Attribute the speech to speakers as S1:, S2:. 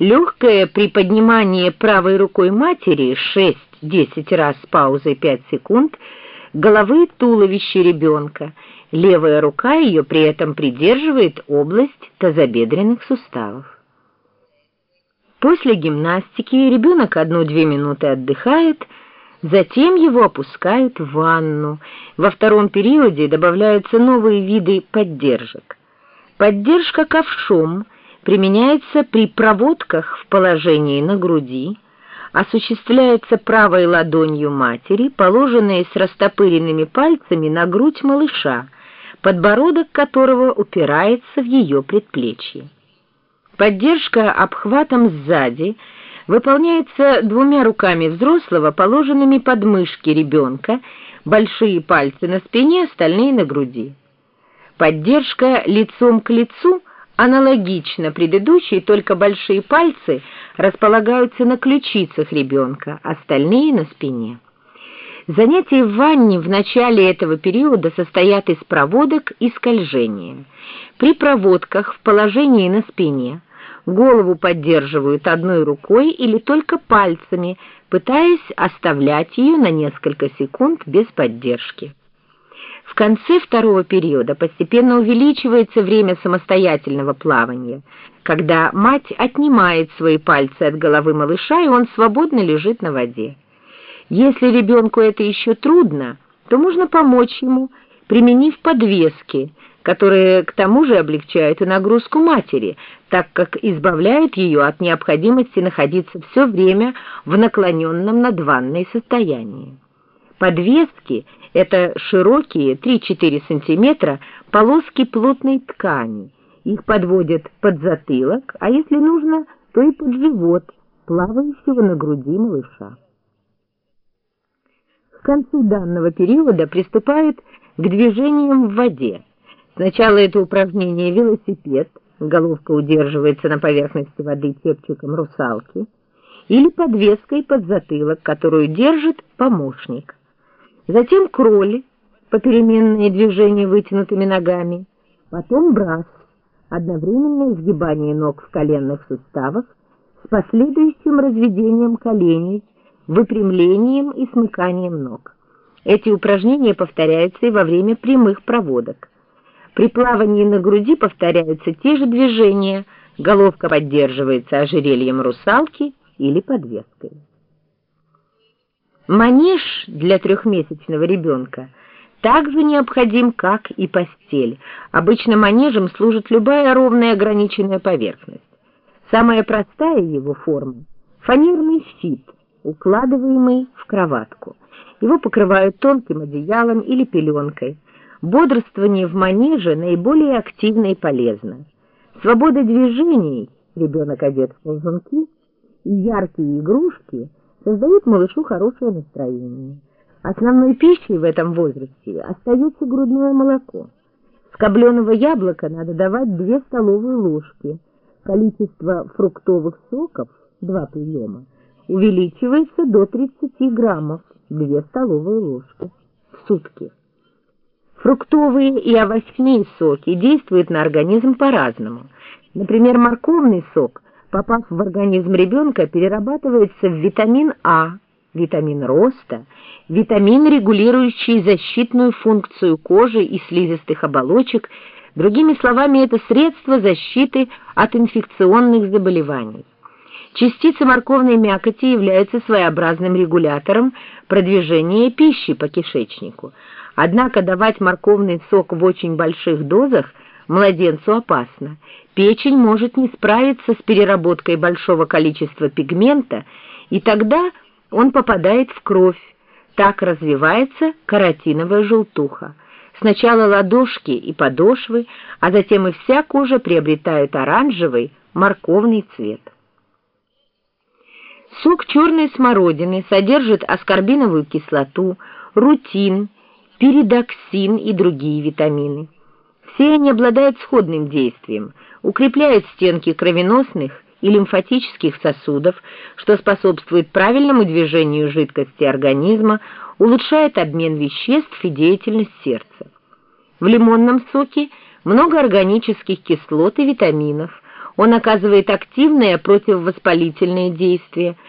S1: Легкое приподнимание правой рукой матери 6-10 раз с паузой 5 секунд головы туловища ребенка. Левая рука ее при этом придерживает область тазобедренных суставов. После гимнастики ребенок одну-две минуты отдыхает, затем его опускают в ванну. Во втором периоде добавляются новые виды поддержек. Поддержка ковшом – применяется при проводках в положении на груди, осуществляется правой ладонью матери, положенной с растопыренными пальцами на грудь малыша, подбородок которого упирается в ее предплечье. Поддержка обхватом сзади выполняется двумя руками взрослого, положенными под мышки ребенка, большие пальцы на спине, остальные на груди. Поддержка лицом к лицу – Аналогично предыдущей, только большие пальцы располагаются на ключицах ребенка, остальные на спине. Занятия в ванне в начале этого периода состоят из проводок и скольжения. При проводках в положении на спине голову поддерживают одной рукой или только пальцами, пытаясь оставлять ее на несколько секунд без поддержки. В конце второго периода постепенно увеличивается время самостоятельного плавания, когда мать отнимает свои пальцы от головы малыша, и он свободно лежит на воде. Если ребенку это еще трудно, то можно помочь ему, применив подвески, которые к тому же облегчают и нагрузку матери, так как избавляют ее от необходимости находиться все время в наклоненном над ванной состоянии. Подвески – это широкие 3-4 сантиметра полоски плотной ткани. Их подводят под затылок, а если нужно, то и под живот, плавающего на груди малыша. К концу данного периода приступают к движениям в воде. Сначала это упражнение велосипед, головка удерживается на поверхности воды чепчиком русалки, или подвеской под затылок, которую держит помощник. Затем кроли, попеременные движения вытянутыми ногами, потом брас, одновременное изгибание ног в коленных суставах с последующим разведением коленей, выпрямлением и смыканием ног. Эти упражнения повторяются и во время прямых проводок. При плавании на груди повторяются те же движения, головка поддерживается ожерельем русалки или подвеской. Манеж для трехмесячного ребенка также необходим, как и постель. Обычно манежем служит любая ровная ограниченная поверхность. Самая простая его форма – фанерный щит, укладываемый в кроватку. Его покрывают тонким одеялом или пеленкой. Бодрствование в манеже наиболее активно и полезно. Свобода движений, ребенок одет в ползунки, яркие игрушки – создают малышу хорошее настроение. Основной пищей в этом возрасте остается грудное молоко. Скобленого яблока надо давать 2 столовые ложки. Количество фруктовых соков, 2 приема, увеличивается до 30 граммов, 2 столовые ложки в сутки. Фруктовые и овощные соки действуют на организм по-разному. Например, морковный сок попав в организм ребенка, перерабатывается в витамин А, витамин роста, витамин, регулирующий защитную функцию кожи и слизистых оболочек, другими словами, это средство защиты от инфекционных заболеваний. Частицы морковной мякоти являются своеобразным регулятором продвижения пищи по кишечнику. Однако давать морковный сок в очень больших дозах младенцу опасно, печень может не справиться с переработкой большого количества пигмента, и тогда он попадает в кровь. Так развивается каротиновая желтуха. Сначала ладошки и подошвы, а затем и вся кожа приобретают оранжевый, морковный цвет. Сок черной смородины содержит аскорбиновую кислоту, рутин, перидоксин и другие витамины. Все они обладают сходным действием – укрепляет стенки кровеносных и лимфатических сосудов, что способствует правильному движению жидкости организма, улучшает обмен веществ и деятельность сердца. В лимонном соке много органических кислот и витаминов. Он оказывает активные противовоспалительные действия,